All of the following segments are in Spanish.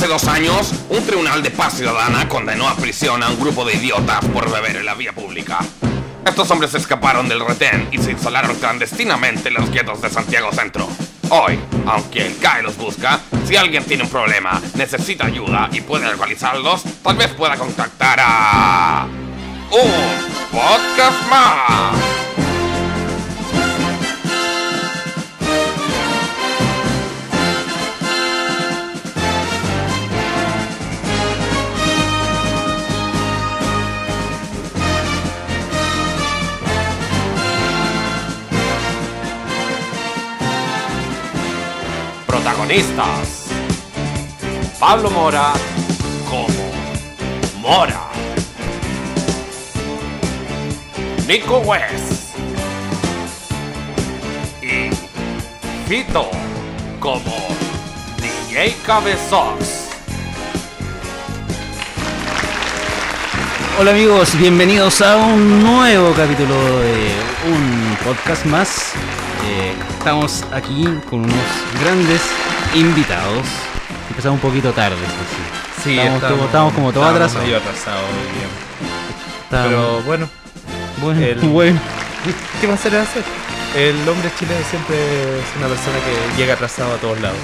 Hace dos años, un tribunal de paz ciudadana condenó a prisión a un grupo de idiotas por beber en la vía pública. Estos hombres escaparon del retén y se instalaron clandestinamente en los guetos de Santiago Centro. Hoy, aunque el CAE los busca, si alguien tiene un problema, necesita ayuda y puede localizarlos, tal vez pueda contactar a... ¡Un podcast más! Protagonistas. Pablo Mora como Mora. Nico West. Y Fito como DJ Cabezox. Hola amigos, bienvenidos a un nuevo capítulo de un podcast más. Eh, estamos aquí con unos grandes invitados. Empezamos un poquito tarde, eso sí. Sí, estamos, como- estamos como todos estábamos atrasados. Estamos- Pero bueno, bueno, el- bueno. ¿qué más se le va a hacer? El hombre chileno siempre es una persona que llega atrasado a todos lados.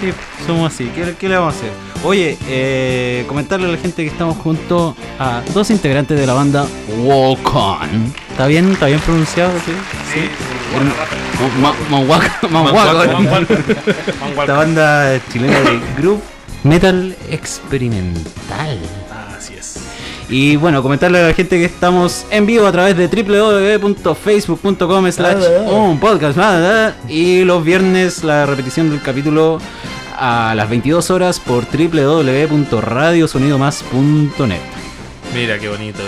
Sí, somos así. ¿Qué, qué le vamos a hacer? Oye, eh, comentarle a la gente que estamos junto a dos integrantes de la banda Walk On. ¿Está bien? ¿Está bien pronunciado? Sí. sí. Manhuaca- Manhuaca. Esta banda chilena de group metal experimental. Así es. Y bueno, comentarle a la gente que estamos en vivo a través de www.facebook.com slash un podcast y los viernes la repetición del capítulo a las 22 horas por www.radiosonidomás.net Mira qué bonito.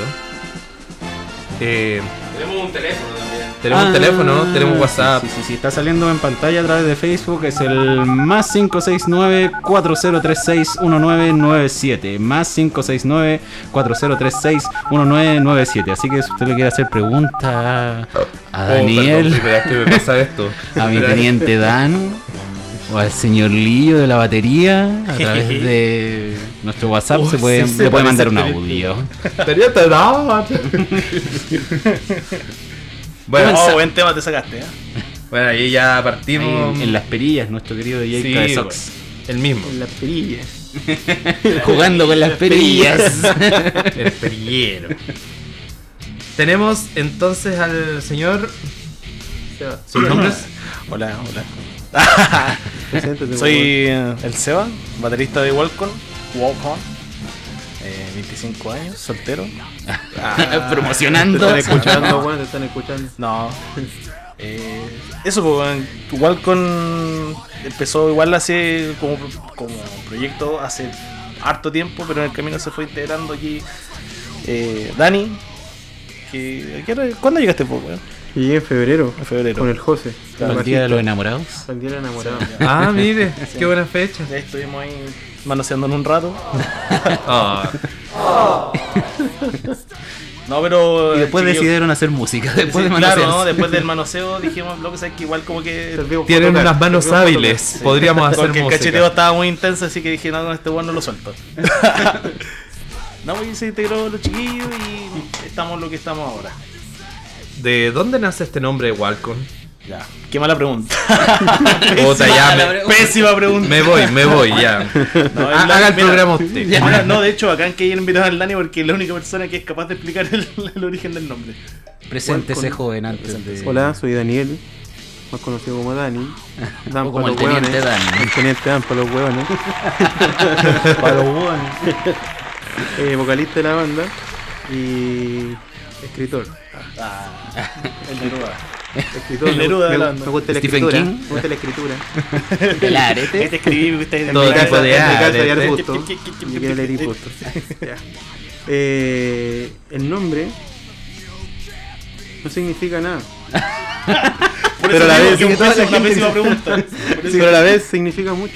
Eh, Tenemos un teléfono. Tenemos un Ah, teléfono, tenemos WhatsApp. Sí, sí, sí, está saliendo en pantalla a través de Facebook. Es el más 569-4036-1997. Más 569-4036-1997. Así que si usted le quiere hacer pregunta a Oh, Daniel, perdón, Felipe, es que me pasa esto. a mi teniente Dan o al señor Lillo de la batería, a través de nuestro WhatsApp Oh, se puede, sí, se le puede mandar un audio. Teniente Dan. Bueno. Oh, buen tema te sacaste, ¿eh? bueno, ahí ya Ahí partimos. en, en las perillas, nuestro querido DJ Sí. El mismo. La perilla. Jugando con las perillas. El perillero. Tenemos entonces al señor. ¿Sus nombres? Hola, hola. Soy eh, el Seba, baterista de Walcon. Walcon. Eh, 25 años, soltero. Promocionando. Te están escuchando, bueno, te están escuchando. No. Eh, eso, pues, weón, Walcon empezó igual hace como, como proyecto hace harto tiempo, pero en el camino se fue integrando aquí eh, Dani. Que, ¿qué hora- ¿Cuándo llegaste, pues, weón? Llegué en febrero, En febrero. con el José. Claro, el día de los enamorados. El día del enamorado. Ah, mire, qué buena fecha. Ya estuvimos ahí manoseando en un rato. Ah, No, pero. Y después decidieron hacer música. Después sí, de claro, manosearse. ¿no? después del manoseo dijimos, lo que sabes que igual como que. Tienen tocar, unas manos hábiles. Sí. Podríamos hacer Porque el música. cacheteo estaba muy intenso, así que dije, no, con este weón no lo suelto. no, y se integró los chiquillos y estamos lo que estamos ahora. ¿De dónde nace este nombre Walcon? Ya. Qué mala pregunta. Puta, ya me, Pésima pregunta. me voy, me voy, ya. No, Haga el mira, programa usted. mira, no, de hecho, acá en que hayan invitado al Dani porque es la única persona que es capaz de explicar el, el origen del nombre. Preséntese joven antes de... Hola, soy Daniel, más conocido como Dani. Dan O como el hueones. teniente Dani. El teniente Dan para los huevones. Para los hueones. Eh, vocalista de la banda y escritor. El Neruda. Escritor, me- Neruda me, la gusta la Stephen escritura. King. Me gusta la escritura. El Ahí arete. te escribí, que estáis en Todo mi casa. tipo de En mi arbusto. Yo quiero leer impuestos. Ya. Eh, el nombre no significa nada. Por a la vez que toda la gente pregunta. Pero a la vez significa mucho.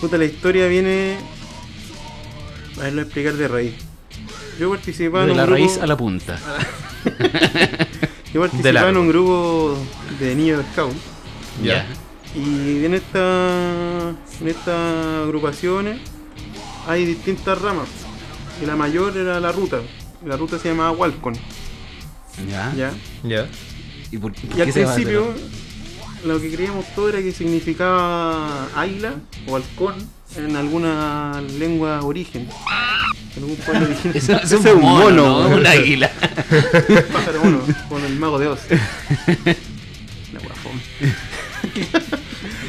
Puta, la historia viene. A verlo explicar de raíz. Yo participaba De en la un raíz grupo, a la punta. Yo participaba en un grupo de niños de scout Ya. Y en esta en estas agrupaciones hay distintas ramas. Y la mayor era la ruta. La ruta se llamaba Walcon. Ya. ¿ya? Ya. ¿Y por, por Y al principio lo que creíamos todo era que significaba águila o halcón en alguna lengua origen. En algún pueblo origen. Eso, es un mono, ¿no? Un águila. Pájaro mono, con el mago de Oz. La fome.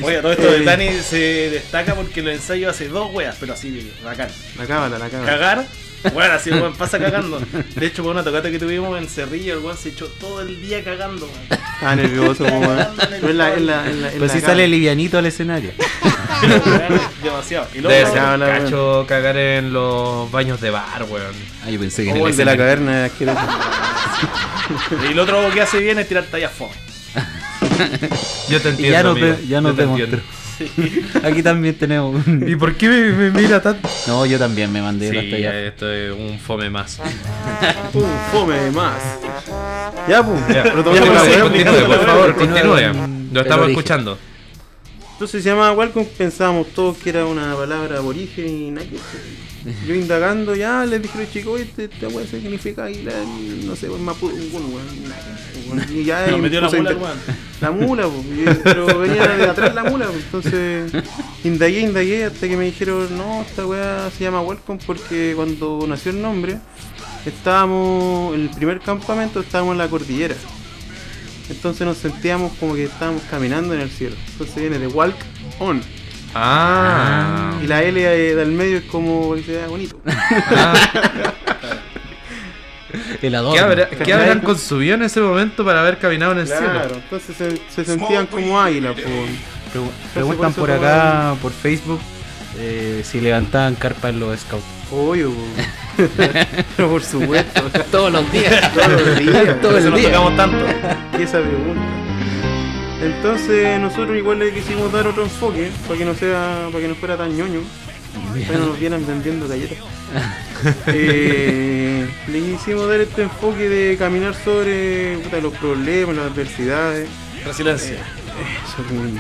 Oye, todo esto de Eh. Dani se destaca porque lo ensayo hace dos weas, pero así, bacán. La cábala, la cábala. Cagar, bueno, así el weón pasa cagando. De hecho, por una tocata que tuvimos en Cerrillo, el weón se echó todo el día cagando, weón. Estaba nervioso, como weón. Pero en la, en la, en la, en Pues la si cábala. sale livianito al escenario. Pero, weón, demasiado. Y Debe luego, ser no, no, cacho cagar en los baños de bar, weón. Ah, yo pensé que en Oh, el el de la escenario. caverna es asqueroso. y lo otro que hace bien es tirar tallas fome. Yo te entiendo. ya amigo. ve- ya Yo te entiendo. Aquí también tenemos un... ¿Y por qué me, me mira tanto? No, yo también me mandé Sí, hasta allá. esto es un fome más. Un fome más. Ya, pues. Ya, ya, sí, wea, continúe, pues. por favor, Continúe continúe. con Lo estamos origen. escuchando. Entonces se llamaba Welcome, pensábamos todos que era una palabra aborigen y nada. Yo indagando ya les dije a los chicos, oye, este- esta weá significa águila, no sé, en Mapuche, un weón. Y ya Nos metió la mula, weón. La mula, y- pero venía de atrás la mula, po, entonces indagué, indagué hasta que me dijeron, no, esta weá se llama Welcome porque cuando nació el nombre, estábamos, en el primer campamento estábamos en la cordillera. Entonces nos sentíamos como que estábamos caminando en el cielo. Entonces viene de walk on. Ah. Y la L del medio es como que se vea bonito. El adorno. ¿Qué, habrá- ¿Cachai? qué habrán consumido en ese momento para haber caminado en el cielo? Claro, entonces se, se sentían como águila. po. Pregu- preguntan por por acá, por Facebook, eh, si levantaban carpa en los scouts. Obvio, pero por supuesto. Todos los días. Todos los días. Todo Por eso el nos tocamos tanto. Y esa pregunta. Entonces nosotros igual le quisimos dar otro enfoque para que no sea, para que no fuera tan ñoño. Para que no nos vieran vendiendo galletas. Eh, le quisimos dar este enfoque de caminar sobre puta, los problemas, las adversidades. Resiliencia. Eso es muy-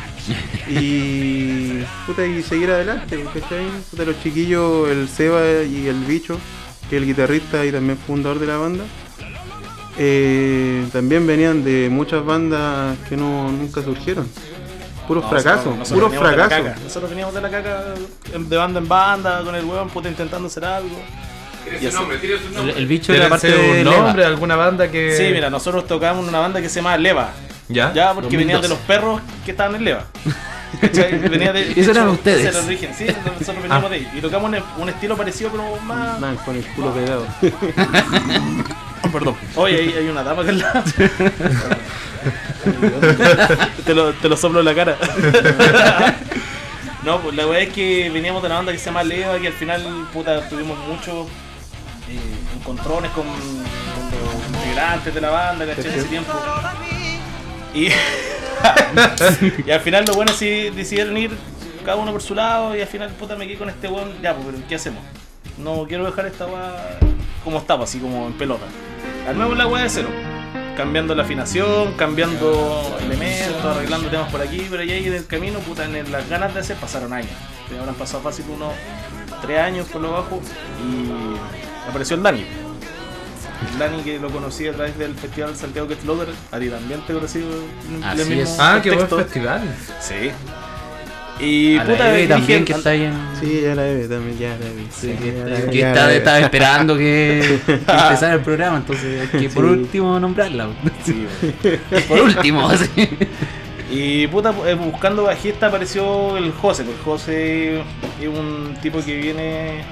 Y, puta, y seguir adelante, ¿cachai? Puta, los chiquillos, el Seba y el Bicho, que es el guitarrista y también fundador de la banda, eh, también venían de muchas bandas que no nunca surgieron. Puros No, fracasos, nosotros- puros nosotros veníamos de la fracasos. caca. Nosotros veníamos de la caca de banda en banda, con el weón puta intentando hacer algo. Y así. El, el bicho era parte de un Leva. nombre, alguna banda que. Sí, mira, nosotros tocábamos en una banda que se llama Leva. ¿Ya? Ya, porque venían de 2012. los perros que estaban en Leva. Venía de, Eso eran ustedes. ese origen, sí, nosotros veníamos de ahí. Y tocamos un, un estilo parecido, pero más. Man, con el culo pegado. Perdón. Oye, hay, hay una dama acá al lado. te, lo, te lo soplo en la cara. no, pues la weá es que veníamos de una banda que se llama Leva, que al final, puta, tuvimos muchos eh, encontrones con, con los integrantes de la banda, ¿cachai? En ese tiempo. Y, y al final los buenos sí decidieron ir cada uno por su lado y al final puta me quedé con este weón, ya pues pero ¿qué hacemos? No quiero dejar esta weá como estaba, así como en pelota. Armemos la weá de cero. Cambiando la afinación, cambiando elementos, arreglando temas por aquí, pero ya ahí en el camino, puta, en las ganas de hacer pasaron años. Ya habrán pasado fácil unos tres años por lo bajo y apareció el Dani. Dani que lo conocí a través del Festival Santiago Get Loader, a ti también te he conocido en Así el mismo es. Ah, qué buen festival. Sí. Y A la puta, Eve dije, también que está ahí en... Sí, ya la Eve también, ya la Eve. Sí, que, la Eve, que ya está- la Eve. estaba esperando que, que empezara el programa, entonces hay que por Sí. último nombrarla. Sí, Por último, así. Y puta, eh, buscando bajista apareció el José. Pues José es un tipo que viene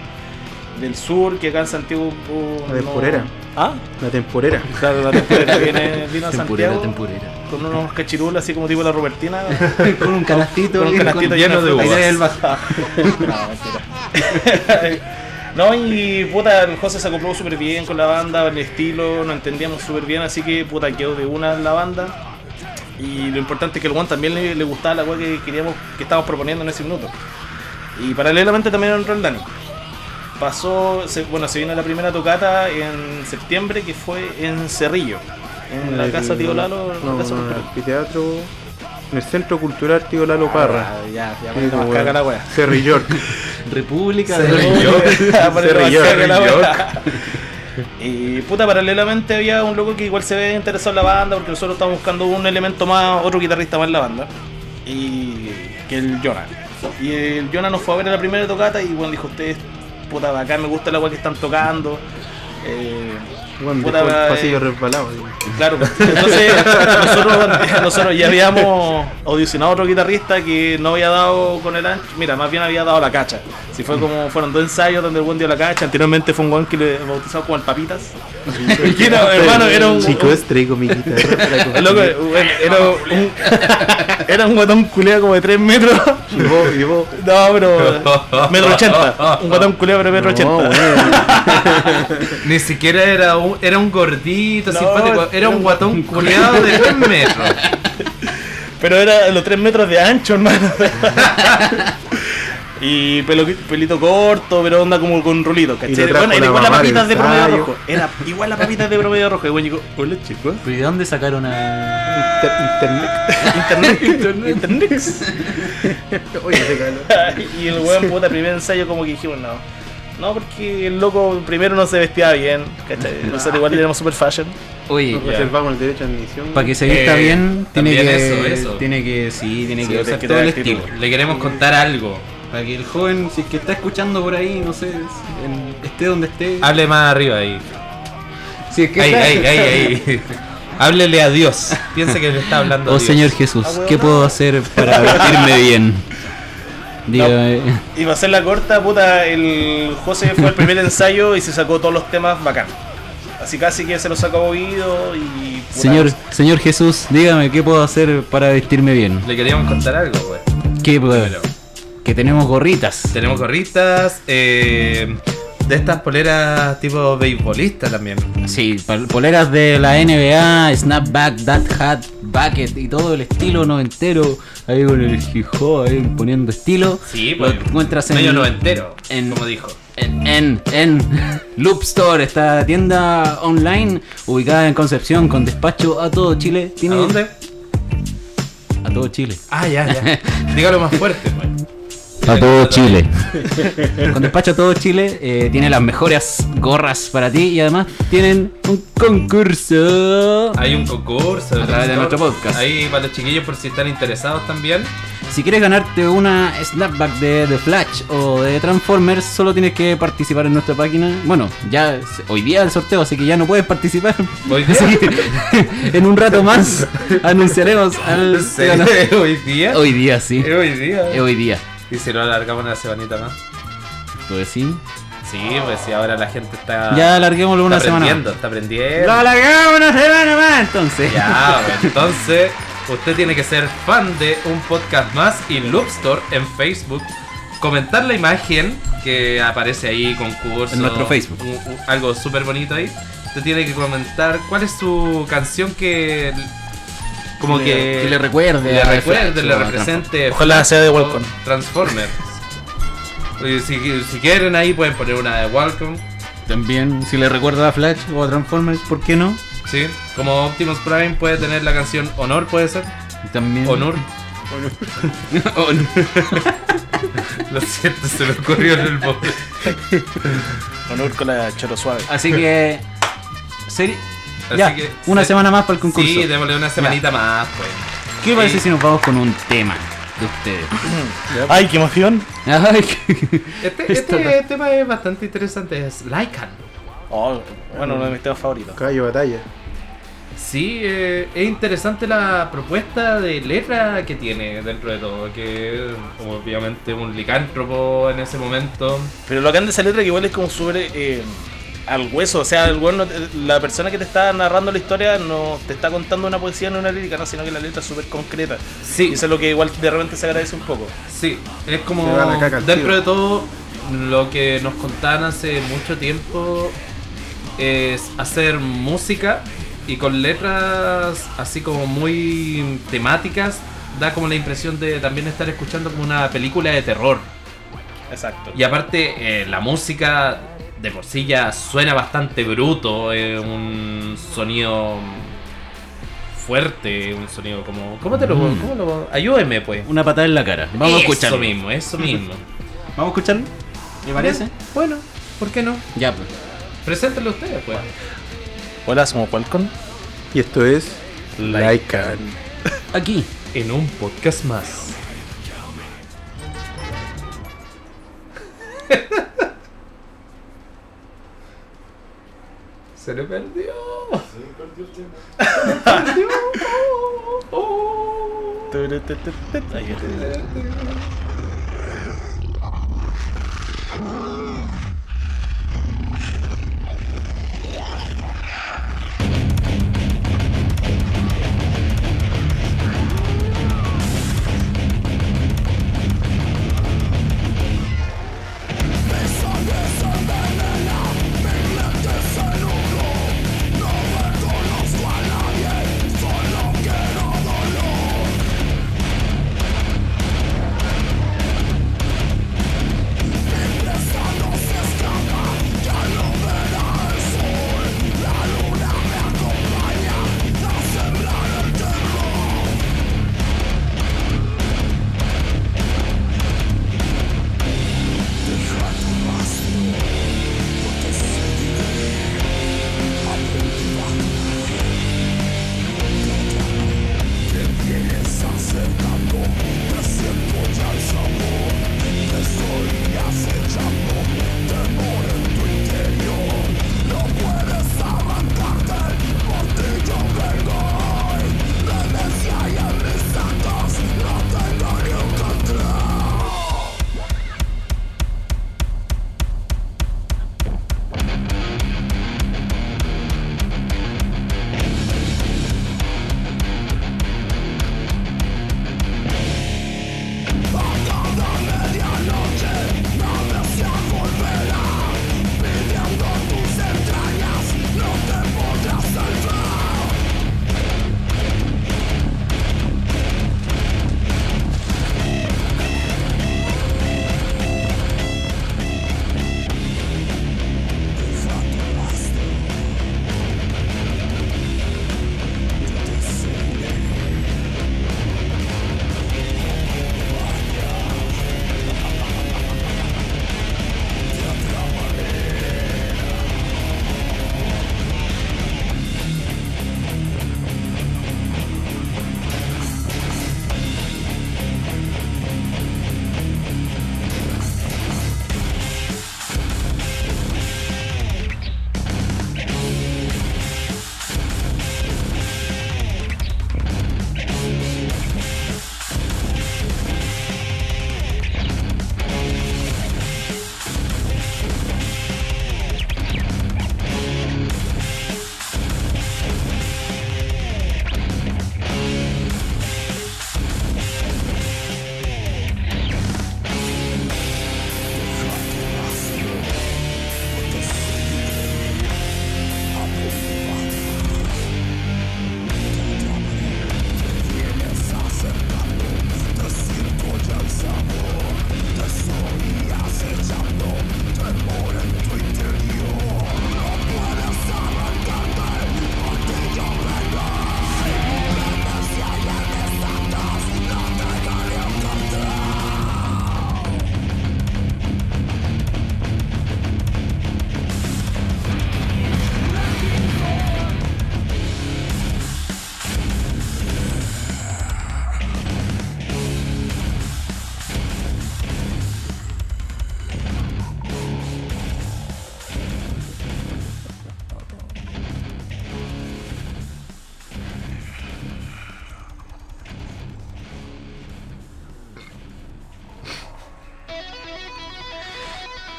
del sur, que acá en Santiago. oh, La temporera. ¿Ah? La temporera. Claro, la temporera. Viene, vino a Santiago tempurera. con unos cachirulos así como tipo la Robertina. con un canastito, Con un canastito lleno de uvas. bajo. No, y puta, el José se acopló súper bien con la banda, el estilo, nos entendíamos súper bien, así que puta, quedó de una la banda. Y lo importante es que el Juan también le, le gustaba la weá que queríamos, que estábamos proponiendo en ese minuto. Y paralelamente también entró el Dani. Pasó, se- bueno, se vino la primera tocata en septiembre que fue en Cerrillo, en la El- casa Tío Lalo, en la No, casa no, Portugal. el anfiteatro. En el Centro Cultural Tío Lalo Parra. Ah, ya, ya, Sí, poniendo más caga la wea. Cerri York. República de. Ya, la York. wea. Y puta, paralelamente había un loco que igual se ve interesado en la banda porque nosotros estábamos buscando un elemento más, otro guitarrista más en la banda. Y que el Jonah. Y el Jonah nos fue a ver en la primera tocata y bueno, dijo, ustedes, puta, acá me gusta la agua que están tocando. Eh, Bueno, Puta, eh, pasillo resbalado. Claro, entonces nosotros, nosotros ya habíamos audicionado a otro guitarrista que no había dado con el ancho, mira, más bien había dado la cacha. Si fue como fueron dos ensayos donde el buen dio la cacha, anteriormente fue un buen que le bautizado como el papitas. Y que era, hermano, era un, Chico, es traigo mi guitarra loco, bueno, era un, era un guatón culeado como de 3 metros. Y vos, y vos. No, pero metro ochenta. Un guatón culeado pero metro No, ochenta. bueno. Ni siquiera era un, era un gordito, No, simpático. Era un guatón culeado de 3 metros. Pero era los 3 metros de ancho, hermano. y pelo, pelito corto, pero onda como con rulito, Y lo ¿cachai? Bueno, era igual la mamá del papitas de promedio rojo. Era igual la papitas de promedio rojo. Y bueno, digo, hola chicos. ¿Y de dónde sacaron a.? Inter- Internet. Internet. Internet. Oye, caló. y el weón, puta, primer ensayo como que dijimos, no. No, porque el loco primero no se vestía bien, ¿cachai? Nosotros igual éramos super fashion. Oye, Nos reservamos el derecho a admisión. para que se vista Eh, bien, tiene que. eso, eso. Tiene que. Sí, tiene Sí, que usar todo el estilo. Le queremos contar algo. Para que el joven, si es que está escuchando por ahí, no sé, en- esté donde esté. Hable más arriba ahí. Si es que Ahí, está- ahí, ahí, ahí. Háblele a Dios. Piensa que le está hablando a Oh Dios. Señor Jesús, ¿qué puedo hacer para vestirme bien? Dígame. Y para hacer la corta, puta, el José fue el primer ensayo y se sacó todos los temas bacán. Así casi que se los sacó a oído y. puta, Señor, señor Jesús, dígame qué puedo hacer para vestirme bien. Le queríamos contar algo, güey. ¿Qué puedo? Primero. Que tenemos gorritas. Tenemos gorritas, eh, de estas poleras tipo beisbolista también. Sí, poleras de la NBA, Snapback, That Hat, Bucket y todo el estilo noventero. Ahí con el hijo ahí poniendo estilo. Sí, Lo encuentras en, medio noventero, en- como dijo. en, en, en Loop Store, esta tienda online ubicada en Concepción con despacho a todo Chile. ¿A dónde? A todo Chile. Ah, ya, ya. Dígalo más fuerte, pues. A todo Chile. Con despacho a todo Chile eh, tiene las mejores gorras para ti y además tienen un concurso. Hay un concurso. A través de nuestro podcast. Ahí para los chiquillos por si están interesados también. Si quieres ganarte una snapback de The Flash o de Transformers, solo tienes que participar en nuestra página. Bueno, ya es- hoy día el sorteo, así que ya no puedes participar. Hoy día. Así que en un rato más anunciaremos al Sí, ganador. hoy día. Hoy día, sí. Hoy día. Es hoy día. Y si lo alargamos una semanita más. Pues sí. Sí, pues si ahora la gente está. Ya alarguémoslo una está semana. aprendiendo, está aprendiendo. Lo alargamos una semana más entonces. Ya, pues, entonces usted tiene que ser fan de un podcast más y Loop Store en Facebook. Comentar la imagen que aparece ahí, concurso. En nuestro Facebook. un- un- algo súper bonito ahí. Usted tiene que comentar cuál es su canción que. Como que. que le recuerde Le recuerde, Flash le represente. Ojalá sea de Welcome. Transformers. Y si, si quieren ahí pueden poner una de Welcome. También, si le recuerda a Flash o a Transformers, ¿por qué no? Sí, como Optimus Prime puede tener la canción Honor, puede ser. También. Honor. Honor. Lo siento, se me ocurrió en el bote. Honor con la choro suave. Así que. seri- Así ya, que una se- semana más para el concurso. Sí, démosle una semanita más, pues. ¿Qué le parece Sí. si nos vamos con un tema de ustedes? ¡Ay, qué emoción! Ay, qué- Este, este tema es bastante interesante, es Lycan. Oh, bueno, uno de mis temas favoritos. Caballo batalla. Sí, eh, es interesante la propuesta de letra que tiene dentro de todo, que es obviamente un licántropo en ese momento. Pero lo que han de esa letra que igual es como súper eh, al hueso. O sea, el no te- la persona que te está narrando la historia no te está contando una poesía ni una lírica, no, sino que la letra es súper concreta. Sí, Y eso es lo que igual de repente se agradece un poco. Sí, es como dentro de todo lo que nos contaban hace mucho tiempo es hacer música y con letras así como muy temáticas da como la impresión de también estar escuchando como una película de terror. Exacto. Y aparte eh, la música de por sí ya suena bastante bruto, es un sonido fuerte, un sonido como. ¿Cómo te lo puedo? ¿Cómo lo Ayúdeme, pues. Una patada en la cara. Vamos a escucharlo. Eso mismo, eso mismo. Vamos a escucharlo. ¿Le parece? Bueno, ¿por qué no? Ya, pues. Preséntelo ustedes, pues. Hola, somos Qualcomm. Y esto es Like. Lycan. Aquí. En un podcast más. Se le perdió. Ahí está.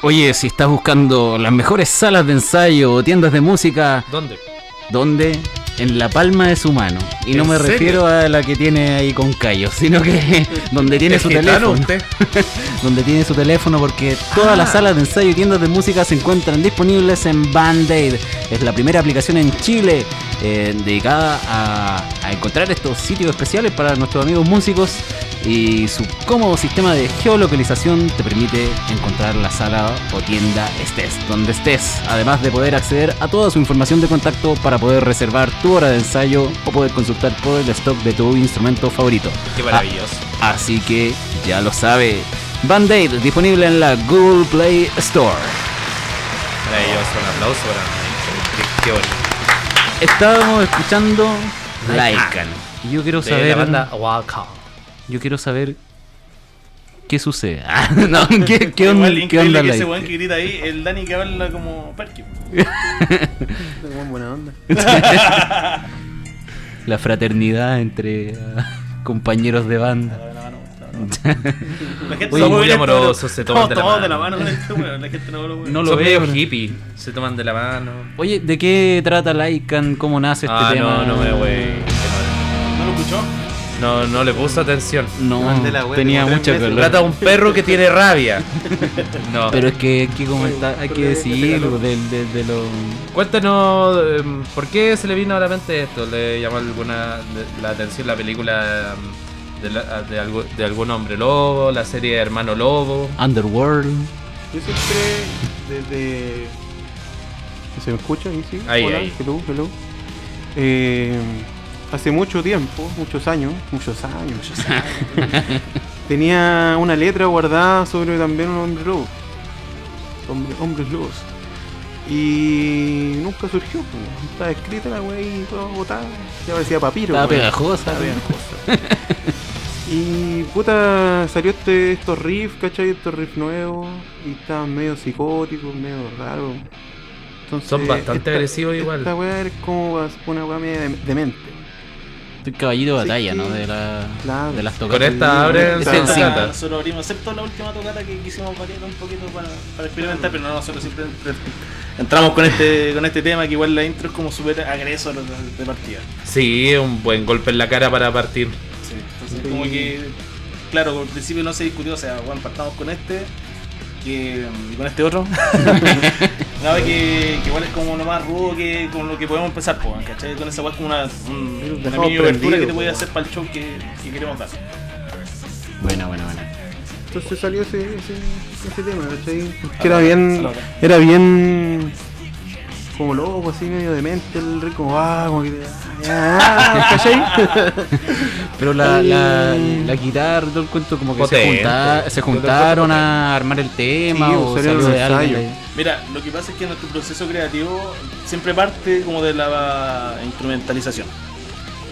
Oye, si estás buscando las mejores salas de ensayo o tiendas de música, ¿Dónde? ¿dónde? En la palma de su mano. Y no ¿En me serio? refiero a la que tiene ahí con callos, sino que donde tiene ¿Es su teléfono. usted? donde tiene su teléfono porque todas Ah. las salas de ensayo y tiendas de música se encuentran disponibles en Band-Aid. Es la primera aplicación en Chile eh, dedicada a, a encontrar estos sitios especiales para nuestros amigos músicos y su cómodo sistema de geolocalización te permite encontrar la sala o tienda estés donde estés, además de poder acceder a toda su información de contacto para poder reservar tu hora de ensayo o poder consultar todo el stock de tu instrumento favorito. Qué maravilloso. Ah, así que ya lo sabe. Band-Aid disponible en la Google Play Store. Maravilloso, un aplauso para Qué, bonito. Estábamos escuchando Lycan. Yo quiero De saber. la banda Wacom. Yo quiero saber. ¿Qué sucede? Ah, no, ¿qué, qué on- Igual, qué onda que ese weón que grita ahí, el Dani que habla como Perky. Buen buena onda. La fraternidad entre ah, compañeros de banda. La gente Son no muy ve esto, amorosos, se toman de la mano. de la mano con este weón, La gente no lo. No lo Son veo. medio hippie. Se toman de la mano. Oye, ¿de qué trata Lycan? ¿Cómo nace este ah, tema? no, no me güey. ¿No lo escuchó? No, no le puso atención. No, tenía veces. calor. Trata de un perro que tiene rabia. No. Pero es que hay que comentar, hay que Pero de- decirlo del de, de lo... Cuéntanos, em, ¿por qué se le vino a la mente esto? ¿Le llamó alguna de- la atención la película em, de, la- de algo- de algún hombre lobo, la serie Hermano Lobo? Underworld. Yo siempre, desde. ¿Se me escucha? ¿Ahí sí? Ahí, Hola, ahí. hello, hello. Eh, hace mucho tiempo, muchos años, muchos años, muchos años. tenía una letra guardada sobre también un hombre lobo. Hombre, hombres lobos. Y nunca surgió, pues, estaba escrita la wea y toda botada. Ya parecía papiro. Estaba weón. pegajosa. Estaba pegajosa. Y puta, salió este, estos riffs, ¿cachai? Estos riffs nuevos. Y estaban medio psicóticos, medio raros. Entonces, Son bastante agresivos igual. Esta weá es como una weá media de- demente. Estoy caballito de Sí, batalla, sí. ¿no? De, la, Claro. de las tocadas. Con esta abren. Nosotros abrimos, excepto la última tocata que quisimos variar un poquito para, para experimentar, pero no, nosotros siempre entramos con este, con este tema que igual la intro es como súper agresor de, de partida. Sí, un buen golpe en la cara para partir. Sí, entonces Sí. como que, claro, al principio no se discutió, o sea, bueno, partamos con este que, y con este otro. Nada que, que igual es como lo más rudo que con lo que podemos empezar, pues, ¿cachai? Con esa igual como una, un- una mini obertura que te puede po. hacer para el show que, que queremos dar. Buena, buena, buena. Entonces salió ese, ese, ese tema, ¿cachai? Que era bien. Era bien. Como loco, así medio demente, el rico, como, ah, como que. Ah. Pero la, la, la guitarra, todo el cuento, como que se, junta- se juntaron a armar el tema Sí, o salió de ensayos. Mira, lo que pasa es que nuestro proceso creativo siempre parte como de la instrumentalización.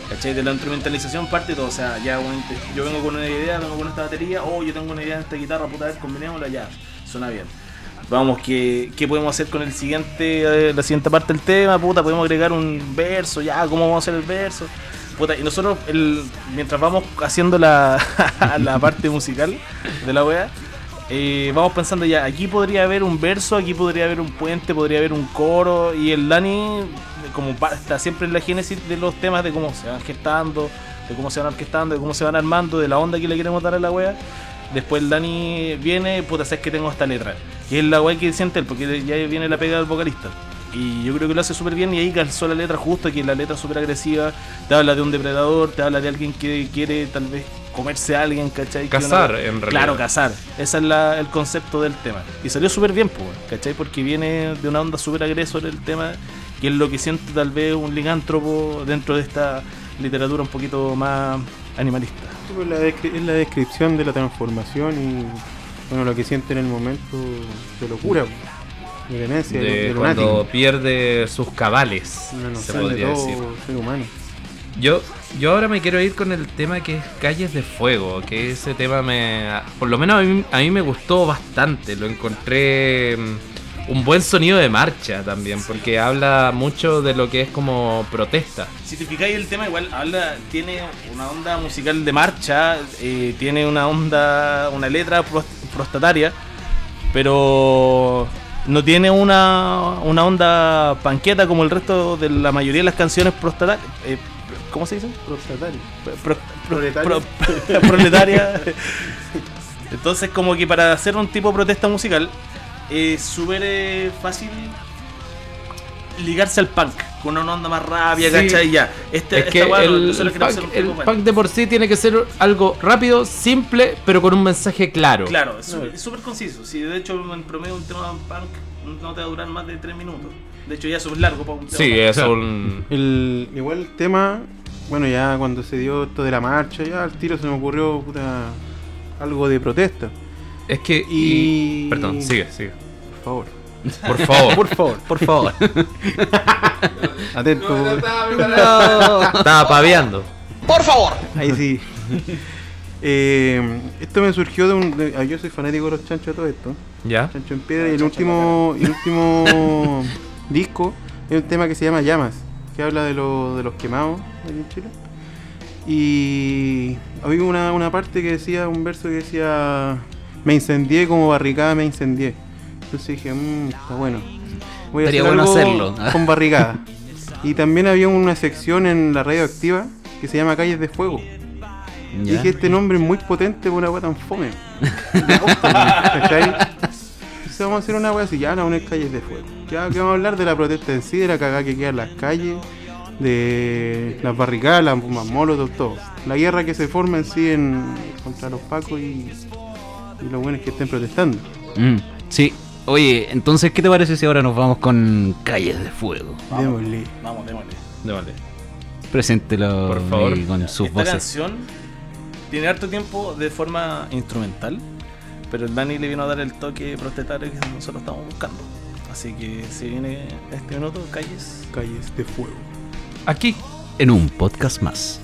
¿Cachai? De la instrumentalización parte todo. O sea, ya bueno, yo vengo con una idea, vengo con esta batería, o yo tengo una idea de esta guitarra, puta, a ver, combinémosla ya. Suena bien. Vamos, ¿qué, qué podemos hacer con el siguiente, eh, la siguiente parte del tema? Puta, podemos agregar un verso, ya, ¿cómo vamos a hacer el verso? Puta, y nosotros, el, mientras vamos haciendo la, la parte musical de la wea, eh, vamos pensando ya, aquí podría haber un verso, aquí podría haber un puente, podría haber un coro, y el Dani, como está siempre en la génesis de los temas de cómo se van gestando, de cómo se van orquestando, de cómo se van armando, de la onda que le queremos dar a la wea. Después el Dani viene, puta, sabes que tengo esta letra. Y es la wea que siente él, porque ya viene la pega del vocalista. Y yo creo que lo hace súper bien y ahí calzó la letra justo, que la letra súper agresiva, te habla de un depredador, te habla de alguien que quiere tal vez comerse a alguien, ¿cachai? Que Cazar, una- en realidad. Claro, cazar. Ese es la- el concepto del tema. Y salió súper bien, pues, ¿cachai? Porque viene de una onda súper agresor el tema, que es lo que siente tal vez un ligántropo dentro de esta literatura un poquito más animalista. Pues, la descri- es la descripción de la transformación y bueno lo que siente en el momento de locura, de demencia, de, De de cuando lunático. pierde sus cabales, se de podría todo decir. ser humano. Yo, yo ahora me quiero ir con el tema que es Calles de Fuego, que ese tema me... Por lo menos a mí, a mí me gustó bastante, lo encontré mm, un buen sonido de marcha también, porque habla mucho de lo que es como protesta. Si te fijáis el tema igual habla, tiene una onda musical de marcha, eh, tiene una onda, una letra prostataria, pero no tiene una, una onda panqueta como el resto de la mayoría de las canciones prostatarias. eh, ¿Cómo se dice? Prostatario. Pro- pro- Proletaria. pro- proletaria. Entonces, como que para hacer un tipo de protesta musical, es súper eh, fácil ligarse al punk con una onda más rápida, Sí. ¿cachai? Ya. Este, Es que esta no, el, el punk, un el punk de por sí tiene que ser algo rápido, simple, pero con un mensaje claro. Claro, es súper- es súper conciso. Si de hecho en promedio un tema punk no te va a durar más de 3 minutos. De hecho ya es súper largo para un tema Sí, punk. es un... El, igual el tema, bueno, ya cuando se dio esto de la marcha, ya al tiro se me ocurrió puta, algo de protesta. Es que... Y- Y... Perdón, sigue, sigue. Por favor. Por favor. Por favor, por favor. Atento. Estaba paveando. Ahí sí. Eh, esto me surgió de un. de- ah, yo soy fanático de los chanchos de todo esto. ¿Ya? Chancho en piedra y el último, el último disco es un tema que se llama Llamas, que habla de, lo- de los quemados aquí en Chile. Y había una, una parte que decía, un verso que decía, me incendié como barricada, me incendié. Entonces dije, mmm, está bueno. Voy a hacer bueno algo hacerlo. con barricada. y también había una sección en la radio activa que se llama Calles de Fuego. Y dije, este nombre es muy potente por una weá tan fome. Entonces vamos a hacer una weá así, ya no unas calles de fuego. Ya que vamos a hablar de la protesta en sí, de la cagada que queda en las calles, de las barricadas, las bombas molotov, todo. La guerra que se forma en sí en, contra los pacos y, y los buenos que estén protestando. Mm, sí. Oye, entonces, ¿qué te parece si ahora nos vamos con Calles de Fuego? Démosle. Vamos, démosle. Démosle. Preséntelo Por favor. con sus Esta voces. canción tiene harto tiempo de forma instrumental, pero el Dani le vino a dar el toque protestario que nosotros estamos buscando. Así que si viene este minuto, calles. Calles de fuego. Aquí. En un podcast más.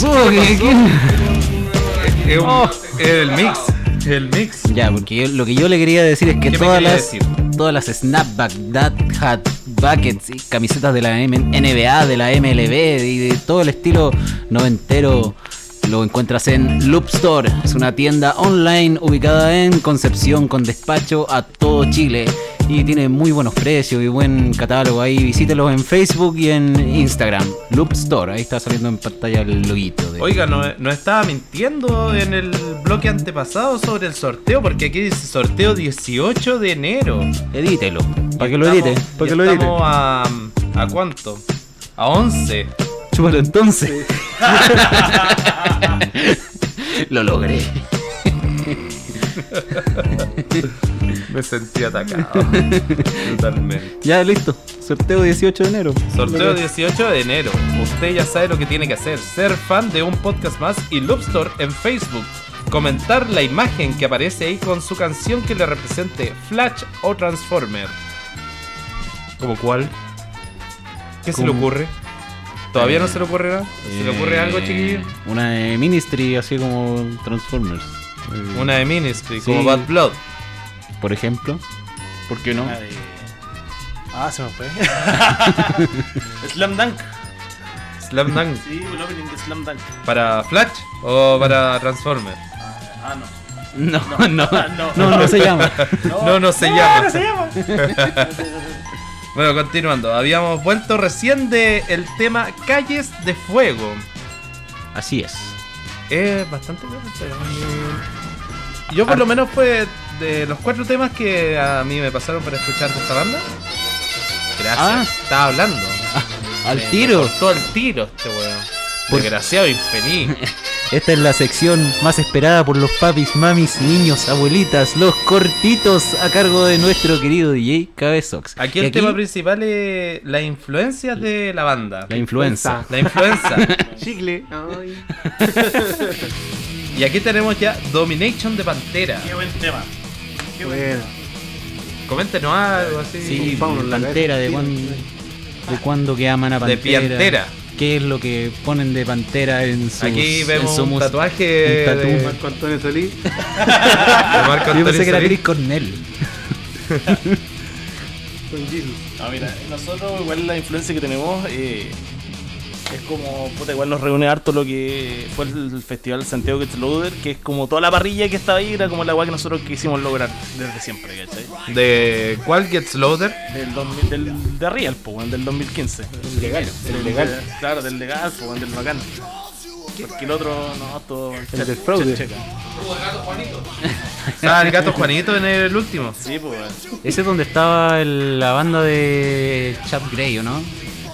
¿Qué, qué le pasó? ¿Qué- qué- Es un- Oh. el mix. El mix. Ya, porque yo- lo que yo le quería decir es que ¿Qué me todas las, decir? todas las snapback, dad hat, buckets y camisetas de la M- NBA, de la MLB y de todo el estilo noventero lo encuentras en Loop Store. Es una tienda online ubicada en Concepción con despacho a todo Chile y tiene muy buenos precios y buen catálogo ahí. Visítelos en Facebook y en Instagram. Loop Store, ahí está saliendo en pantalla el loguito. De... Oiga, no, no estaba mintiendo en el bloque antepasado sobre el sorteo, porque aquí dice sorteo 18 de enero. Edítelo, para que lo edite, para que lo edite. Estamos a, ¿a cuánto? A 11. Chúpalo entonces. Lo logré. Me sentí atacado. Totalmente. Ya, listo. Sorteo 18 de enero. Sorteo 18 de enero. Usted ya sabe lo que tiene que hacer. Ser fan de un podcast más y Loop Store en Facebook. Comentar la imagen que aparece ahí con su canción que le represente Flash o Transformer. ¿Como cuál? ¿Qué se le ocurre? ¿Todavía no se le ocurre nada? ¿Se le ocurre algo, Eh, chiquillo? Una de Ministry, así como Transformers. Eh, Una de Ministry, sí. como Bad Blood. Por ejemplo. ¿Por qué no? Ay. Ah, se me fue. Slam Dunk. Slam Dunk. Sí, el opening de Slam Dunk. ¿Para Flash o para Transformer? Ah, no. No, no, no, no. no, no se llama. No, no se llama. bueno, continuando. Habíamos vuelto recién de el tema Calles de Fuego. Así es. Es bastante bueno, pero, eh, Yo por lo menos fue de los cuatro temas que a mí me pasaron para escuchar de esta banda. Gracias. Ah. Estaba hablando. Al Me- tiro. cortó el tiro este weón. Por- Desgraciado infeliz. Esta es la sección más esperada por los papis, mamis, niños, abuelitas, los cortitos a cargo de nuestro querido DJ Cabezox. Aquí el tema principal es las influencias de la banda. La influenza. La influenza. Chicle. Ay. y aquí tenemos ya Domination de Pantera. Qué buen tema. Qué buen Bueno. Coméntenos algo así. Sí, Pantera, de, cabeza. cuán- de cuándo que aman a De Pantera. Piantera. ¿Qué es lo que ponen de Pantera en sus Aquí en vemos su un tatuaje un de, Marco Antonio Solís. de Marco Yo pensé que era. Chris Cornell. Con Jesus. Ah, mira, nosotros igual la influencia que tenemos eh, es como, puta, igual nos reúne harto lo que fue el Festival Santiago Gets Loader, que es como toda la parrilla que estaba ahí, era como la weá que nosotros quisimos lograr desde siempre, ¿cachai? ¿De cuál Gets Loader? Del, 2000 del de Real, po, del 2015. Legal. Del El legal. Claro, del legal, po, del bacán. Porque el otro, no, todo... El del fraude. checa. Ah, el gato Juanito en el último. Sí, pues. Ese es donde estaba el- la banda de Chad Gray, ¿o no?